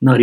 на